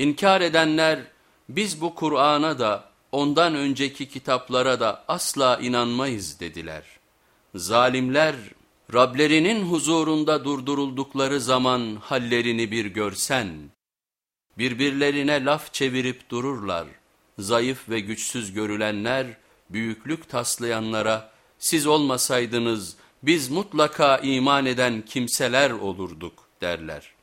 İnkar edenler biz bu Kur'an'a da ondan önceki kitaplara da asla inanmayız dediler. Zalimler Rablerinin huzurunda durduruldukları zaman hallerini bir görsen, birbirlerine laf çevirip dururlar. Zayıf ve güçsüz görülenler büyüklük taslayanlara siz olmasaydınız biz mutlaka iman eden kimseler olurduk derler.